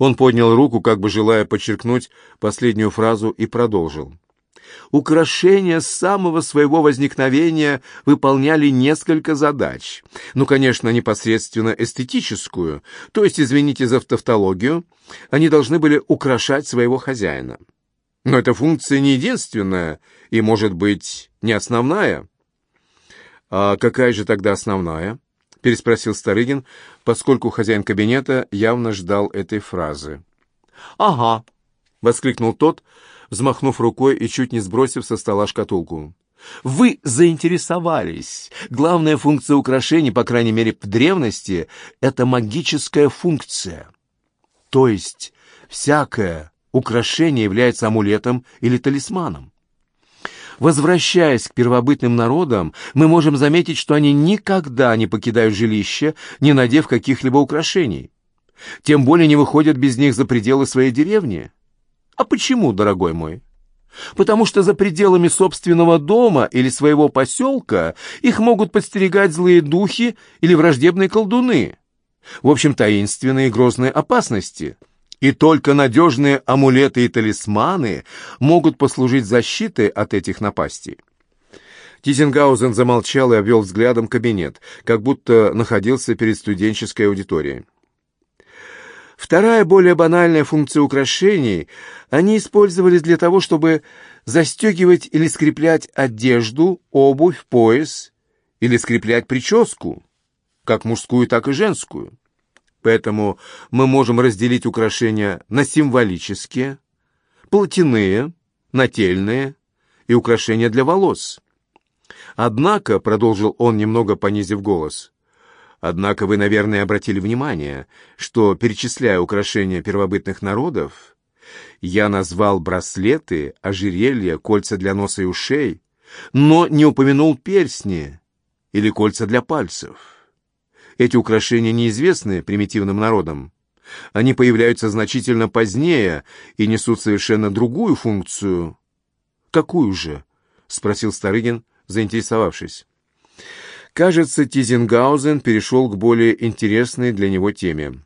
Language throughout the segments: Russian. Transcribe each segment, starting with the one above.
Он поднял руку, как бы желая подчеркнуть последнюю фразу, и продолжил. Украшения с самого своего возникновения выполняли несколько задач. Ну, конечно, непосредственно эстетическую, то есть, извините за тавтологию, они должны были украшать своего хозяина. Но эта функция не единственная и, может быть, не основная. «А какая же тогда основная?» — переспросил Старыгин, поскольку хозяин кабинета явно ждал этой фразы. «Ага», — воскликнул тот, взмахнув рукой и чуть не сбросив со стола шкатулку. «Вы заинтересовались. Главная функция украшений, по крайней мере, в древности, это магическая функция. То есть всякое украшение является амулетом или талисманом. Возвращаясь к первобытным народам, мы можем заметить, что они никогда не покидают жилище, не надев каких-либо украшений. Тем более не выходят без них за пределы своей деревни. А почему, дорогой мой? Потому что за пределами собственного дома или своего поселка их могут подстерегать злые духи или враждебные колдуны. В общем, таинственные и грозные опасности – и только надежные амулеты и талисманы могут послужить защитой от этих напастей. Тизенгаузен замолчал и обвел взглядом кабинет, как будто находился перед студенческой аудиторией. Вторая, более банальная функция украшений — они использовались для того, чтобы застегивать или скреплять одежду, обувь, пояс или скреплять прическу, как мужскую, так и женскую. Поэтому мы можем разделить украшения на символические, платяные, нательные и украшения для волос. Однако, — продолжил он, немного понизив голос, — однако вы, наверное, обратили внимание, что, перечисляя украшения первобытных народов, я назвал браслеты, ожерелья, кольца для носа и ушей, но не упомянул перстни или кольца для пальцев. Эти украшения неизвестны примитивным народам. Они появляются значительно позднее и несут совершенно другую функцию. «Какую же?» — спросил Старыгин, заинтересовавшись. Кажется, Тизенгаузен перешел к более интересной для него теме.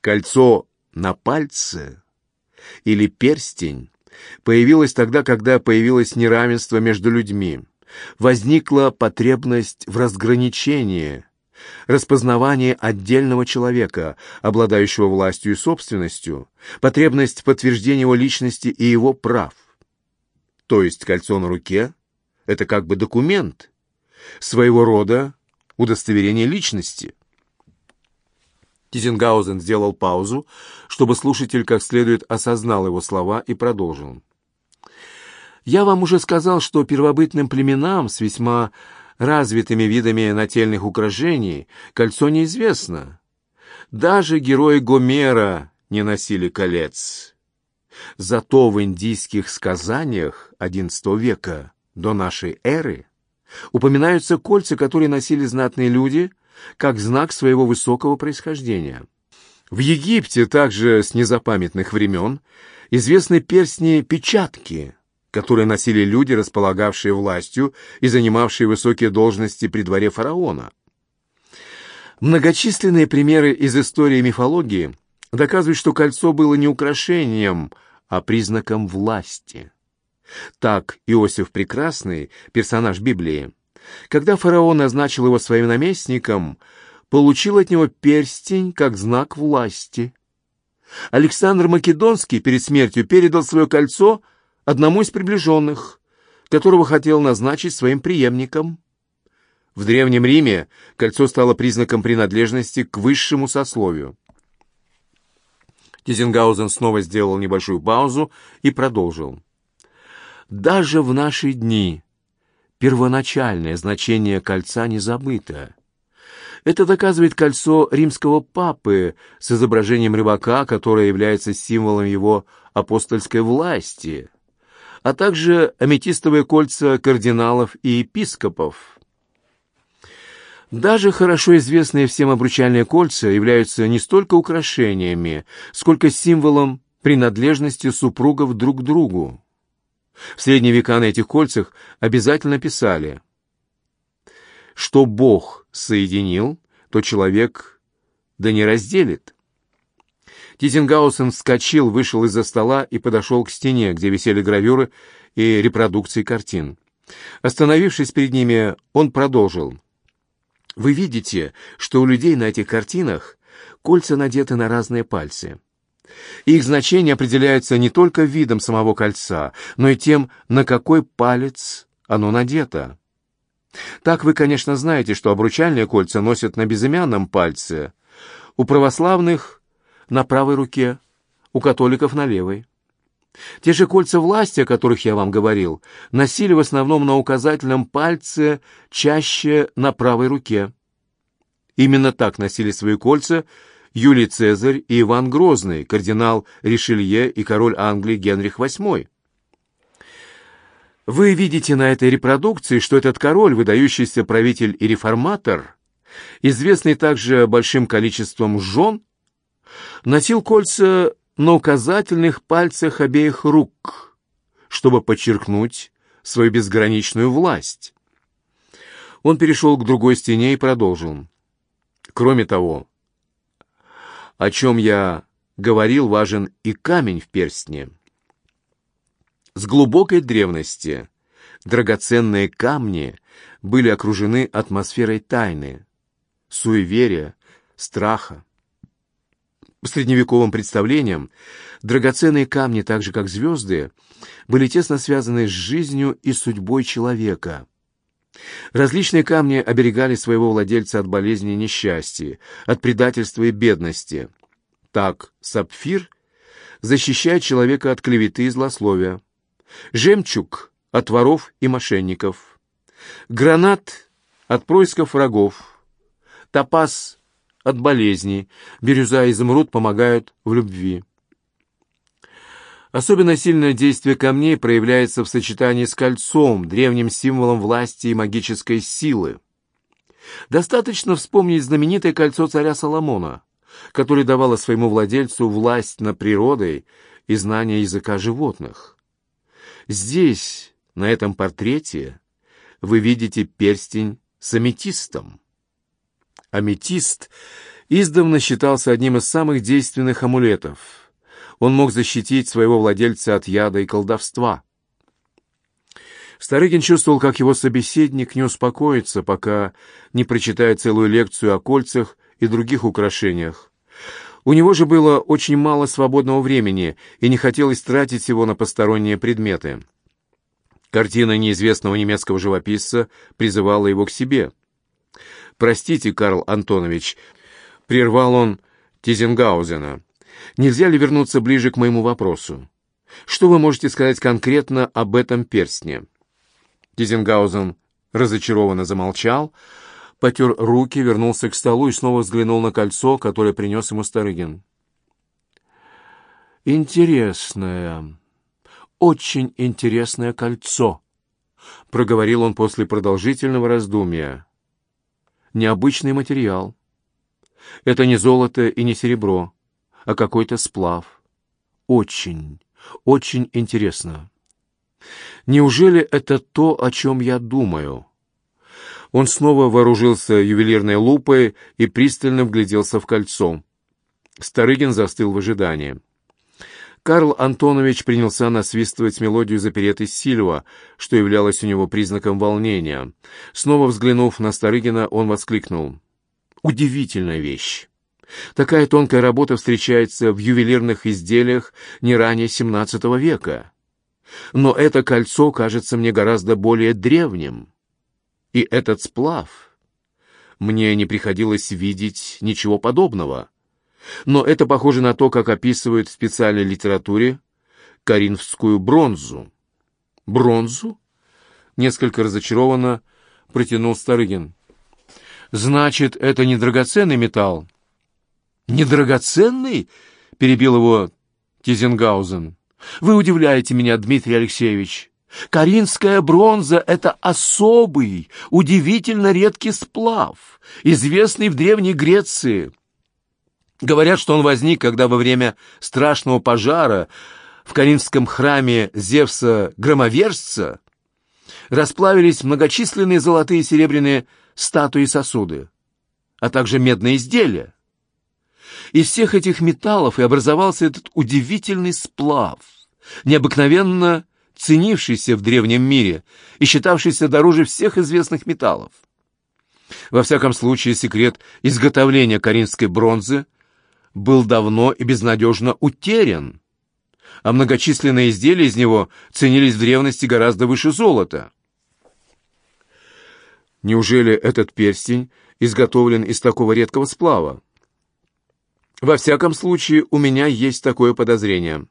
Кольцо на пальце или перстень появилось тогда, когда появилось неравенство между людьми. Возникла потребность в разграничении, распознавание отдельного человека, обладающего властью и собственностью, потребность подтверждения его личности и его прав. То есть кольцо на руке — это как бы документ, своего рода удостоверение личности. Тизенгаузен сделал паузу, чтобы слушатель как следует осознал его слова и продолжил. «Я вам уже сказал, что первобытным племенам с весьма развитыми видами нательных украшений кольцо неизвестно. Даже герои Гомера не носили колец. Зато в индийских сказаниях XI века до нашей эры упоминаются кольца, которые носили знатные люди, как знак своего высокого происхождения. В Египте также с незапамятных времен известны перстни-печатки, которые носили люди, располагавшие властью и занимавшие высокие должности при дворе фараона. Многочисленные примеры из истории и мифологии доказывают, что кольцо было не украшением, а признаком власти. Так Иосиф Прекрасный, персонаж Библии, когда фараон назначил его своим наместником, получил от него перстень как знак власти. Александр Македонский перед смертью передал свое кольцо – одному из приближенных, которого хотел назначить своим преемником. В Древнем Риме кольцо стало признаком принадлежности к высшему сословию. Тизенгаузен снова сделал небольшую паузу и продолжил. «Даже в наши дни первоначальное значение кольца не забыто. Это доказывает кольцо римского папы с изображением рыбака, которое является символом его апостольской власти а также аметистовые кольца кардиналов и епископов. Даже хорошо известные всем обручальные кольца являются не столько украшениями, сколько символом принадлежности супругов друг к другу. В средние века на этих кольцах обязательно писали, что Бог соединил, то человек да не разделит. Тизенгаусен вскочил, вышел из-за стола и подошел к стене, где висели гравюры и репродукции картин. Остановившись перед ними, он продолжил. «Вы видите, что у людей на этих картинах кольца надеты на разные пальцы. Их значение определяется не только видом самого кольца, но и тем, на какой палец оно надето. Так вы, конечно, знаете, что обручальные кольца носят на безымянном пальце, у православных — на правой руке, у католиков — на левой. Те же кольца власти, о которых я вам говорил, носили в основном на указательном пальце, чаще на правой руке. Именно так носили свои кольца Юлий Цезарь и Иван Грозный, кардинал Ришелье и король Англии Генрих VIII. Вы видите на этой репродукции, что этот король, выдающийся правитель и реформатор, известный также большим количеством жен, носил кольца на указательных пальцах обеих рук, чтобы подчеркнуть свою безграничную власть. Он перешел к другой стене и продолжил. Кроме того, о чем я говорил, важен и камень в перстне. С глубокой древности драгоценные камни были окружены атмосферой тайны, суеверия, страха. Средневековым представлениям драгоценные камни, так же как звезды, были тесно связаны с жизнью и судьбой человека. Различные камни оберегали своего владельца от болезни и несчастья, от предательства и бедности. Так сапфир защищает человека от клеветы и злословия. Жемчуг от воров и мошенников. Гранат от происков врагов. Топаз от болезней. Бирюза и изумруд помогают в любви. Особенно сильное действие камней проявляется в сочетании с кольцом, древним символом власти и магической силы. Достаточно вспомнить знаменитое кольцо царя Соломона, которое давало своему владельцу власть над природой и знание языка животных. Здесь, на этом портрете, вы видите перстень с аметистом. Аметист издавна считался одним из самых действенных амулетов. Он мог защитить своего владельца от яда и колдовства. Старыгин чувствовал, как его собеседник не успокоится, пока не прочитает целую лекцию о кольцах и других украшениях. У него же было очень мало свободного времени, и не хотелось тратить его на посторонние предметы. Картина неизвестного немецкого живописца призывала его к себе. «Простите, Карл Антонович», — прервал он Тизенгаузена, — «нельзя ли вернуться ближе к моему вопросу? Что вы можете сказать конкретно об этом перстне?» Тизенгаузен разочарованно замолчал, — потер руки, вернулся к столу и снова взглянул на кольцо, которое принес ему Старыгин. «Интересное, очень интересное кольцо», — проговорил он после продолжительного раздумья. «Необычный материал. Это не золото и не серебро, а какой-то сплав. Очень, очень интересно. Неужели это то, о чем я думаю?» Он снова вооружился ювелирной лупой и пристально вгляделся в кольцо. Старыгин застыл в ожидании. Карл Антонович принялся насвистывать мелодию заперетой Сильва, что являлось у него признаком волнения. Снова взглянув на Старыгина, он воскликнул. «Удивительная вещь! Такая тонкая работа встречается в ювелирных изделиях не ранее XVII века. Но это кольцо кажется мне гораздо более древним». И этот сплав... Мне не приходилось видеть ничего подобного. Но это похоже на то, как описывают в специальной литературе коринфскую бронзу. «Бронзу?» — несколько разочарованно протянул Старыгин. «Значит, это не драгоценный металл?» «Не драгоценный?» — перебил его Тизенгаузен. «Вы удивляете меня, Дмитрий Алексеевич. Каринская бронза — это особый, удивительно редкий сплав, известный в Древней Греции. Говорят, что он возник, когда во время страшного пожара в Каринском храме Зевса-громовержца расплавились многочисленные золотые и серебряные статуи и сосуды, а также медные изделия. Из всех этих металлов и образовался этот удивительный сплав, необыкновенно ценившийся в древнем мире и считавшийся дороже всех известных металлов. Во всяком случае, секрет изготовления коринфской бронзы был давно и безнадежно утерян, а многочисленные изделия из него ценились в древности гораздо выше золота. Неужели этот перстень изготовлен из такого редкого сплава? Во всяком случае, у меня есть такое подозрение.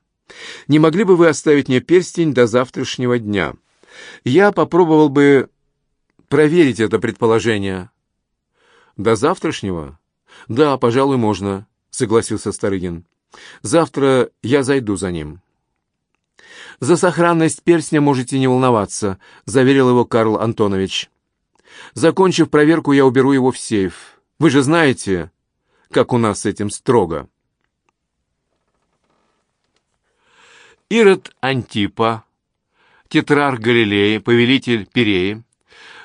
Не могли бы вы оставить мне перстень до завтрашнего дня? Я попробовал бы проверить это предположение. До завтрашнего? Да, пожалуй, можно, согласился Старыгин. Завтра я зайду за ним. За сохранность перстня можете не волноваться, заверил его Карл Антонович. Закончив проверку, я уберу его в сейф. Вы же знаете, как у нас с этим строго. Ирод Антипа, тетрарх Галилеи, повелитель Пиреи,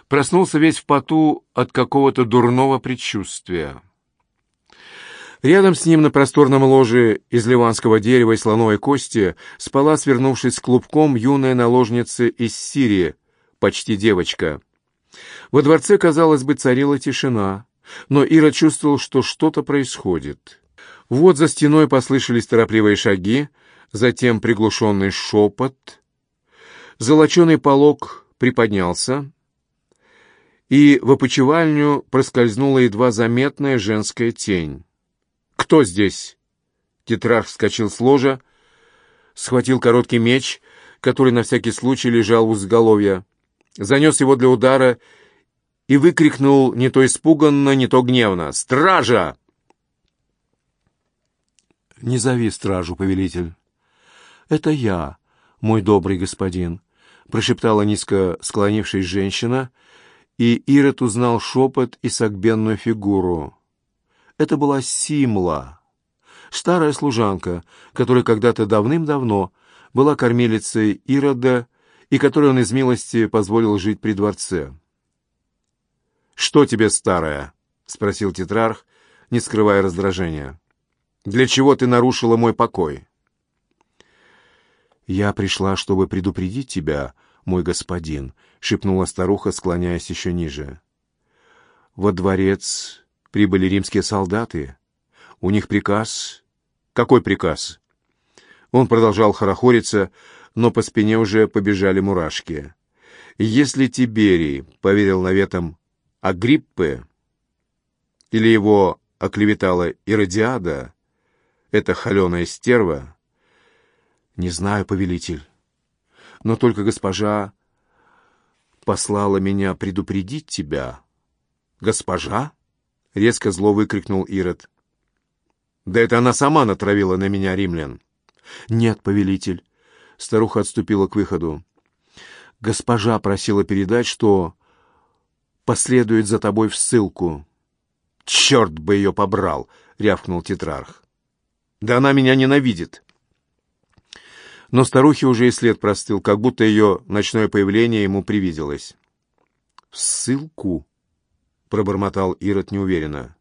проснулся весь в поту от какого-то дурного предчувствия. Рядом с ним на просторном ложе из ливанского дерева и слоновой кости спала, свернувшись клубком, юная наложница из Сирии, почти девочка. Во дворце, казалось бы, царила тишина но Ира чувствовал, что что-то происходит. Вот за стеной послышались торопливые шаги, затем приглушенный шепот. Золоченый полог приподнялся, и в опочивальню проскользнула едва заметная женская тень. «Кто здесь?» Тетрарх вскочил с ложа, схватил короткий меч, который на всякий случай лежал у изголовья, занес его для удара и выкрикнул не то испуганно, не то гневно «Стража!» «Не зови стражу, повелитель». «Это я, мой добрый господин», — прошептала низко склонившись женщина, и Ирод узнал шепот и согбенную фигуру. Это была Симла, старая служанка, которая когда-то давным-давно была кормилицей Ирода и которой он из милости позволил жить при дворце. «Что тебе, старая?» — спросил тетрарх, не скрывая раздражения. «Для чего ты нарушила мой покой?» «Я пришла, чтобы предупредить тебя, мой господин», — шепнула старуха, склоняясь еще ниже. «Во дворец прибыли римские солдаты. У них приказ...» «Какой приказ?» Он продолжал хорохориться, но по спине уже побежали мурашки. «Если Тиберий поверил наветам Агриппы или его оклеветала Иродиада, эта холеная стерва? Не знаю, повелитель. Но только госпожа послала меня предупредить тебя. Госпожа? Резко зло выкрикнул Ирод. Да это она сама натравила на меня римлян. Нет, повелитель. Старуха отступила к выходу. Госпожа просила передать, что последует за тобой в ссылку». «Черт бы ее побрал!» — рявкнул тетрарх. «Да она меня ненавидит!» Но старухе уже и след простыл, как будто ее ночное появление ему привиделось. «В ссылку?» — пробормотал Ирод неуверенно.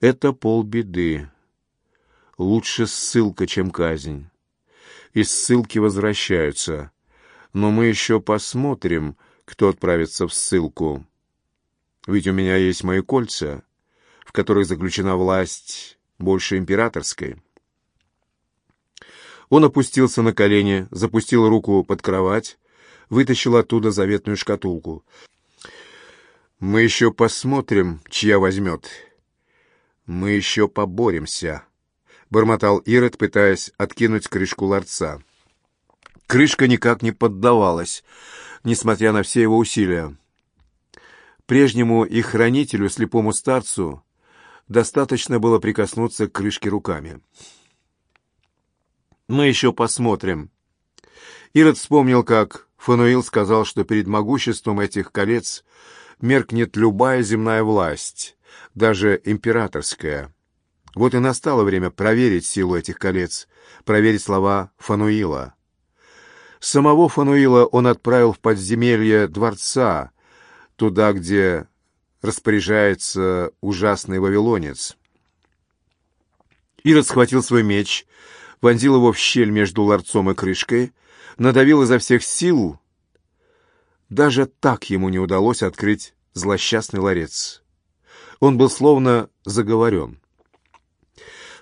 «Это полбеды. Лучше ссылка, чем казнь. Из ссылки возвращаются. Но мы еще посмотрим, кто отправится в ссылку. Ведь у меня есть мои кольца, в которых заключена власть больше императорской. Он опустился на колени, запустил руку под кровать, вытащил оттуда заветную шкатулку. «Мы еще посмотрим, чья возьмет. Мы еще поборемся», — бормотал Ирод, пытаясь откинуть крышку ларца. Крышка никак не поддавалась — несмотря на все его усилия. Прежнему их хранителю, слепому старцу, достаточно было прикоснуться к крышке руками. «Мы еще посмотрим». Ирод вспомнил, как Фануил сказал, что перед могуществом этих колец меркнет любая земная власть, даже императорская. Вот и настало время проверить силу этих колец, проверить слова Фануила. Самого Фануила он отправил в подземелье дворца, туда, где распоряжается ужасный вавилонец. Ирод схватил свой меч, вонзил его в щель между ларцом и крышкой, надавил изо всех сил. Даже так ему не удалось открыть злосчастный ларец. Он был словно заговорен.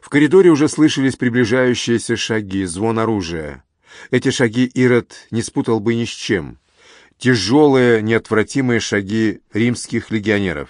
В коридоре уже слышались приближающиеся шаги, звон оружия. Эти шаги Ирод не спутал бы ни с чем. Тяжелые, неотвратимые шаги римских легионеров.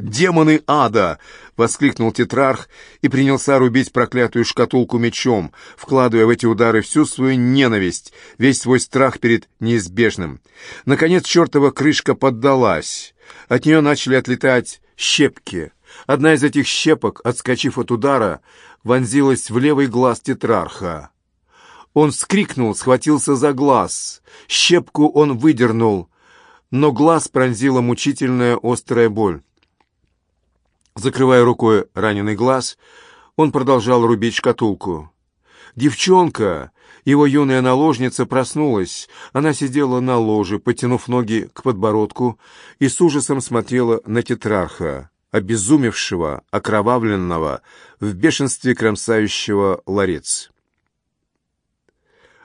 «Демоны ада!» — воскликнул тетрарх и принялся рубить проклятую шкатулку мечом, вкладывая в эти удары всю свою ненависть, весь свой страх перед неизбежным. Наконец чертова крышка поддалась. От нее начали отлетать щепки. Одна из этих щепок, отскочив от удара, вонзилась в левый глаз тетрарха. Он вскрикнул, схватился за глаз. Щепку он выдернул, но глаз пронзила мучительная острая боль. Закрывая рукой раненый глаз, он продолжал рубить шкатулку. Девчонка, его юная наложница, проснулась. Она сидела на ложе, потянув ноги к подбородку, и с ужасом смотрела на тетрарха, обезумевшего, окровавленного, в бешенстве кромсающего ларец.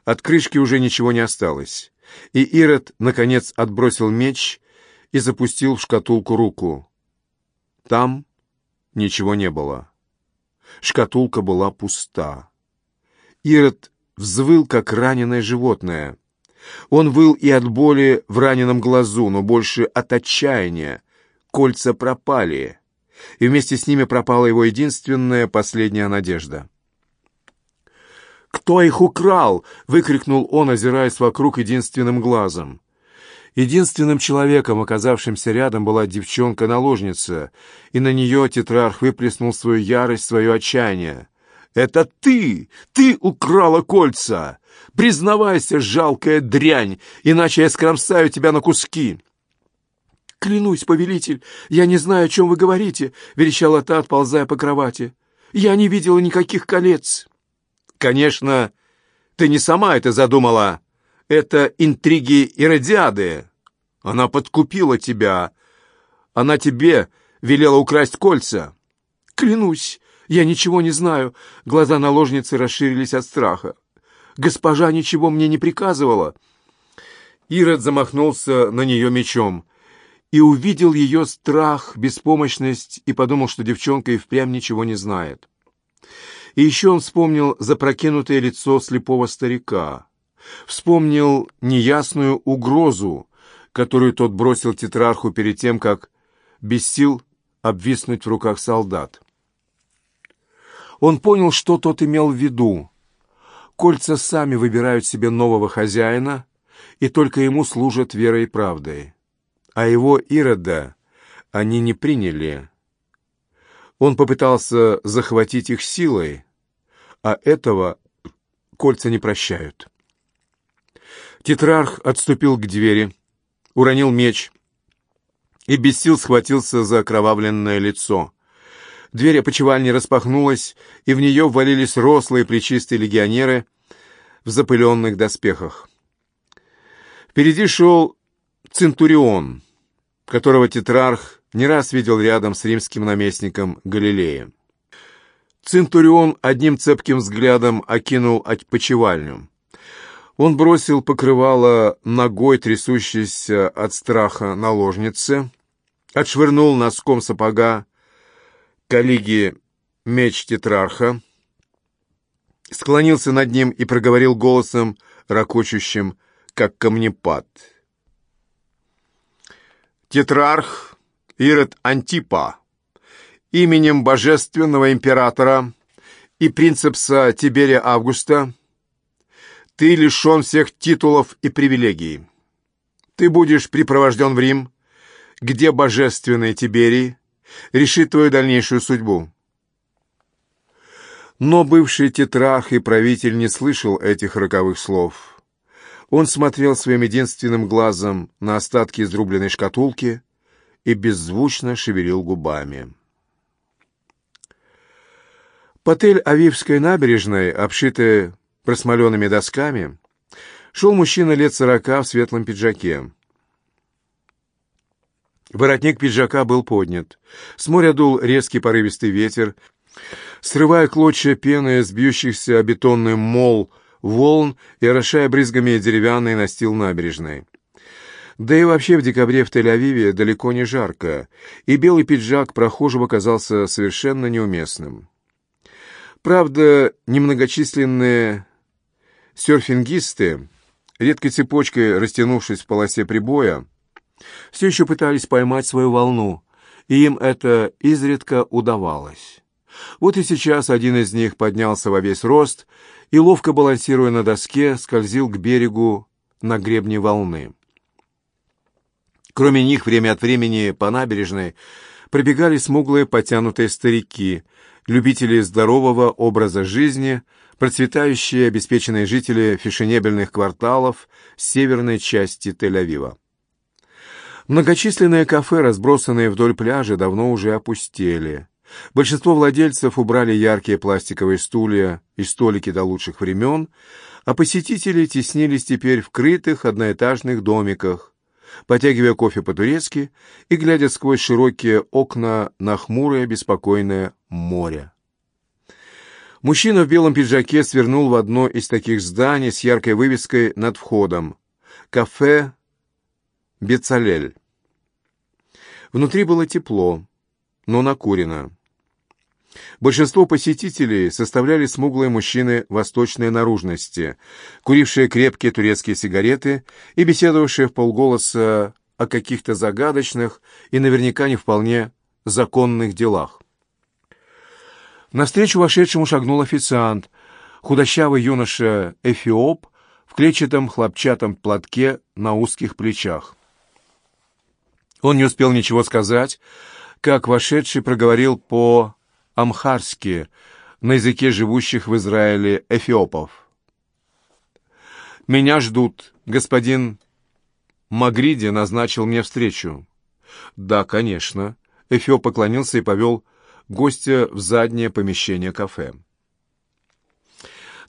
От крышки уже ничего не осталось, и Ирод, наконец, отбросил меч и запустил в шкатулку руку. Там ничего не было. Шкатулка была пуста. Ирод взвыл, как раненое животное. Он выл и от боли в раненом глазу, но больше от отчаяния. Кольца пропали, и вместе с ними пропала его единственная последняя надежда. «Кто их украл?» — выкрикнул он, озираясь вокруг единственным глазом. Единственным человеком, оказавшимся рядом, была девчонка-наложница, и на нее тетрарх выплеснул свою ярость, свое отчаяние. «Это ты! Ты украла кольца! Признавайся, жалкая дрянь, иначе я скромсаю тебя на куски!» «Клянусь, повелитель, я не знаю, о чем вы говорите», — верещала та, отползая по кровати. «Я не видела никаких колец». «Конечно, ты не сама это задумала», это интриги Иродиады. Она подкупила тебя. Она тебе велела украсть кольца. Клянусь, я ничего не знаю. Глаза наложницы расширились от страха. Госпожа ничего мне не приказывала. Ирод замахнулся на нее мечом и увидел ее страх, беспомощность и подумал, что девчонка и впрямь ничего не знает. И еще он вспомнил запрокинутое лицо слепого старика. Вспомнил неясную угрозу, которую тот бросил тетрарху перед тем, как без сил обвиснуть в руках солдат. Он понял, что тот имел в виду. Кольца сами выбирают себе нового хозяина, и только ему служат верой и правдой. А его Ирода они не приняли. Он попытался захватить их силой, а этого кольца не прощают. Тетрарх отступил к двери, уронил меч и без сил схватился за окровавленное лицо. Дверь опочивальни распахнулась, и в нее ввалились рослые плечистые легионеры в запыленных доспехах. Впереди шел Центурион, которого Тетрарх не раз видел рядом с римским наместником Галилея. Центурион одним цепким взглядом окинул опочивальню. Он бросил покрывало ногой трясущейся от страха наложницы, отшвырнул носком сапога коллеги меч тетрарха, склонился над ним и проговорил голосом, ракочущим, как камнепад. «Тетрарх Ирод Антипа, именем божественного императора и принцепса Тиберия Августа, ты лишен всех титулов и привилегий. Ты будешь припровожден в Рим, где божественный Тиберий решит твою дальнейшую судьбу. Но бывший тетрарх и правитель не слышал этих роковых слов. Он смотрел своим единственным глазом на остатки изрубленной шкатулки и беззвучно шевелил губами. По Тель-Авивской набережной, обшитая просмоленными досками, шел мужчина лет сорока в светлом пиджаке. Воротник пиджака был поднят. С моря дул резкий порывистый ветер, срывая клочья пены с бьющихся о бетонный мол волн и орошая брызгами деревянный настил набережной. Да и вообще в декабре в Тель-Авиве далеко не жарко, и белый пиджак прохожего казался совершенно неуместным. Правда, немногочисленные серфингисты, редкой цепочкой растянувшись в полосе прибоя, все еще пытались поймать свою волну, и им это изредка удавалось. Вот и сейчас один из них поднялся во весь рост и, ловко балансируя на доске, скользил к берегу на гребне волны. Кроме них, время от времени по набережной пробегали смуглые потянутые старики, любители здорового образа жизни, процветающие обеспеченные жители фешенебельных кварталов северной части Тель-Авива. Многочисленные кафе, разбросанные вдоль пляжа, давно уже опустели. Большинство владельцев убрали яркие пластиковые стулья и столики до лучших времен, а посетители теснились теперь в крытых одноэтажных домиках, потягивая кофе по-турецки и глядя сквозь широкие окна на хмурое беспокойное море. Мужчина в белом пиджаке свернул в одно из таких зданий с яркой вывеской над входом «Кафе Бецалель». Внутри было тепло, но накурено. Большинство посетителей составляли смуглые мужчины восточной наружности, курившие крепкие турецкие сигареты и беседовавшие в полголоса о каких-то загадочных и наверняка не вполне законных делах. Навстречу вошедшему шагнул официант, худощавый юноша-эфиоп в клетчатом хлопчатом платке на узких плечах. Он не успел ничего сказать, как вошедший проговорил по-амхарски, на языке живущих в Израиле эфиопов. «Меня ждут. Господин Магриди назначил мне встречу». «Да, конечно». Эфиоп поклонился и повел гостя в заднее помещение кафе.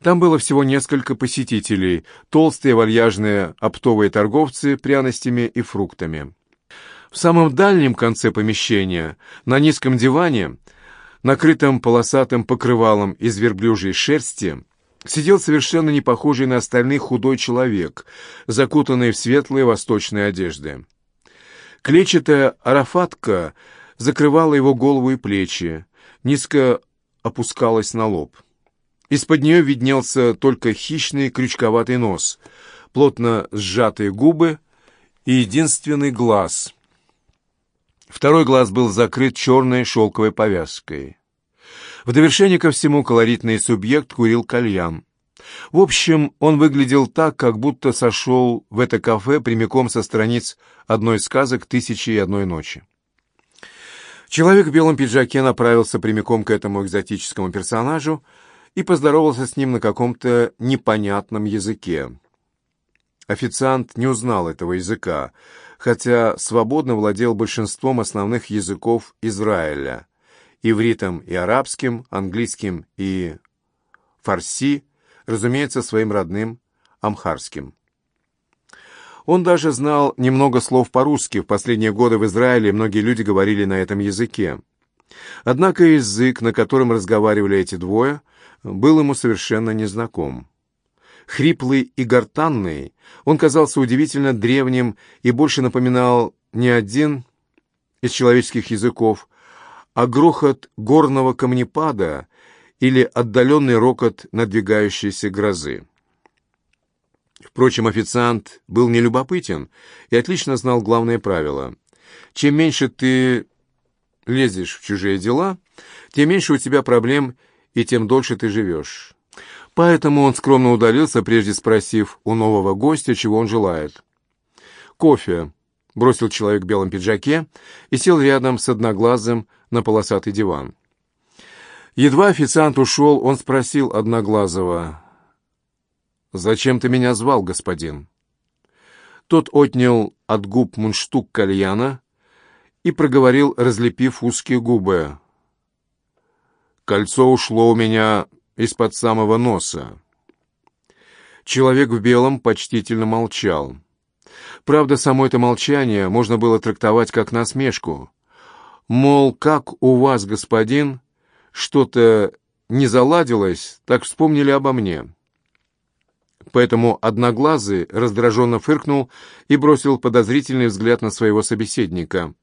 Там было всего несколько посетителей, толстые вальяжные оптовые торговцы пряностями и фруктами. В самом дальнем конце помещения, на низком диване, накрытом полосатым покрывалом из верблюжьей шерсти, сидел совершенно не похожий на остальных худой человек, закутанный в светлые восточные одежды. Клетчатая арафатка закрывала его голову и плечи, низко опускалась на лоб. Из-под нее виднелся только хищный крючковатый нос, плотно сжатые губы и единственный глаз — Второй глаз был закрыт черной шелковой повязкой. В довершение ко всему колоритный субъект курил кальян. В общем, он выглядел так, как будто сошел в это кафе прямиком со страниц одной из сказок «Тысячи и одной ночи». Человек в белом пиджаке направился прямиком к этому экзотическому персонажу и поздоровался с ним на каком-то непонятном языке. Официант не узнал этого языка, хотя свободно владел большинством основных языков Израиля – ивритом и арабским, английским и фарси, разумеется, своим родным амхарским. Он даже знал немного слов по-русски. В последние годы в Израиле многие люди говорили на этом языке. Однако язык, на котором разговаривали эти двое, был ему совершенно незнаком. Хриплый и гортанный, он казался удивительно древним и больше напоминал не один из человеческих языков, а грохот горного камнепада или отдаленный рокот надвигающейся грозы. Впрочем, официант был нелюбопытен и отлично знал главное правило. Чем меньше ты лезешь в чужие дела, тем меньше у тебя проблем и тем дольше ты живешь. Поэтому он скромно удалился, прежде спросив у нового гостя, чего он желает. «Кофе», — бросил человек в белом пиджаке и сел рядом с одноглазым на полосатый диван. Едва официант ушел, он спросил одноглазого, «Зачем ты меня звал, господин?» Тот отнял от губ мундштук кальяна и проговорил, разлепив узкие губы. «Кольцо ушло у меня из-под самого носа. Человек в белом почтительно молчал. Правда, само это молчание можно было трактовать как насмешку. Мол, как у вас, господин, что-то не заладилось, так вспомнили обо мне. Поэтому Одноглазый раздраженно фыркнул и бросил подозрительный взгляд на своего собеседника.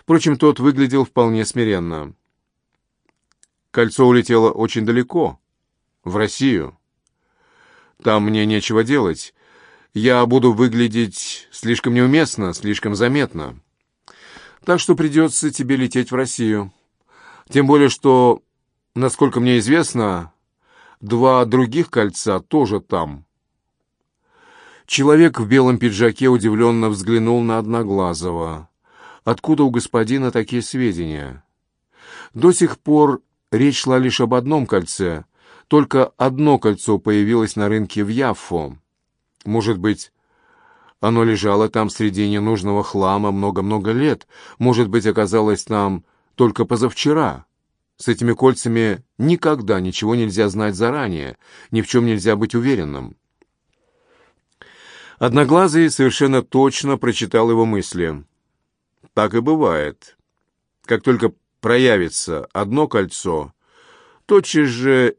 Впрочем, тот выглядел вполне смиренно. Кольцо улетело очень далеко, в Россию. Там мне нечего делать. Я буду выглядеть слишком неуместно, слишком заметно. Так что придется тебе лететь в Россию. Тем более, что, насколько мне известно, два других кольца тоже там. Человек в белом пиджаке удивленно взглянул на Одноглазого. Откуда у господина такие сведения? До сих пор речь шла лишь об одном кольце. Только одно кольцо появилось на рынке в Яффо. Может быть, оно лежало там среди ненужного хлама много-много лет. Может быть, оказалось там только позавчера. С этими кольцами никогда ничего нельзя знать заранее, ни в чем нельзя быть уверенным. Одноглазый совершенно точно прочитал его мысли. Так и бывает. Как только проявится одно кольцо, тотчас же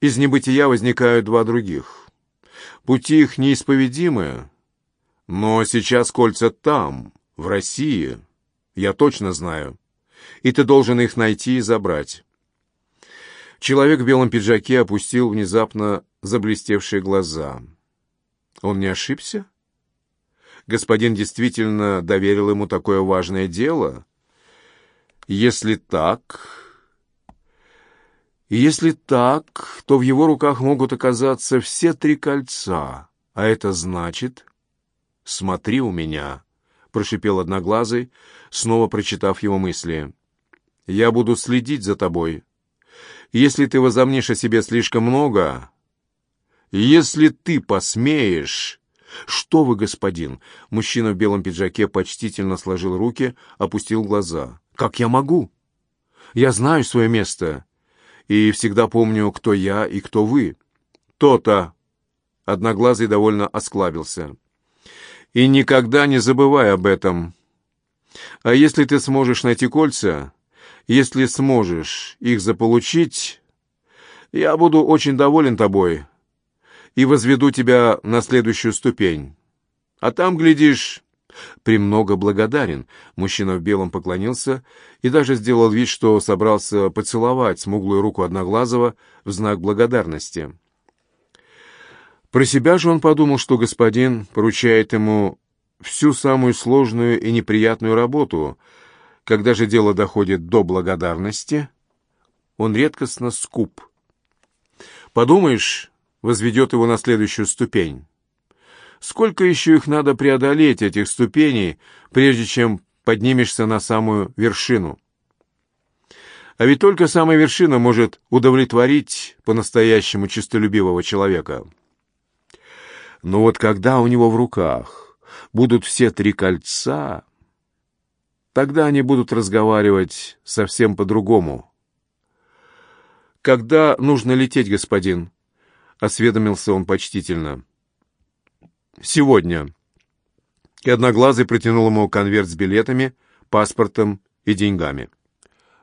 из небытия возникают два других. Пути их неисповедимы, но сейчас кольца там, в России, я точно знаю, и ты должен их найти и забрать. Человек в белом пиджаке опустил внезапно заблестевшие глаза — он не ошибся? Господин действительно доверил ему такое важное дело? Если так... Если так, то в его руках могут оказаться все три кольца, а это значит... «Смотри у меня», — прошипел Одноглазый, снова прочитав его мысли. «Я буду следить за тобой. Если ты возомнишь о себе слишком много, если ты посмеешь...» «Что вы, господин?» Мужчина в белом пиджаке почтительно сложил руки, опустил глаза. «Как я могу? Я знаю свое место и всегда помню, кто я и кто вы. То-то!» Одноглазый довольно осклабился. «И никогда не забывай об этом. А если ты сможешь найти кольца, если сможешь их заполучить, я буду очень доволен тобой, и возведу тебя на следующую ступень. А там, глядишь, премного благодарен. Мужчина в белом поклонился и даже сделал вид, что собрался поцеловать смуглую руку Одноглазого в знак благодарности. Про себя же он подумал, что господин поручает ему всю самую сложную и неприятную работу. Когда же дело доходит до благодарности, он редкостно скуп. Подумаешь, возведет его на следующую ступень. Сколько еще их надо преодолеть, этих ступеней, прежде чем поднимешься на самую вершину? А ведь только самая вершина может удовлетворить по-настоящему честолюбивого человека. Но вот когда у него в руках будут все три кольца, тогда они будут разговаривать совсем по-другому. «Когда нужно лететь, господин?» — осведомился он почтительно. «Сегодня». И Одноглазый протянул ему конверт с билетами, паспортом и деньгами.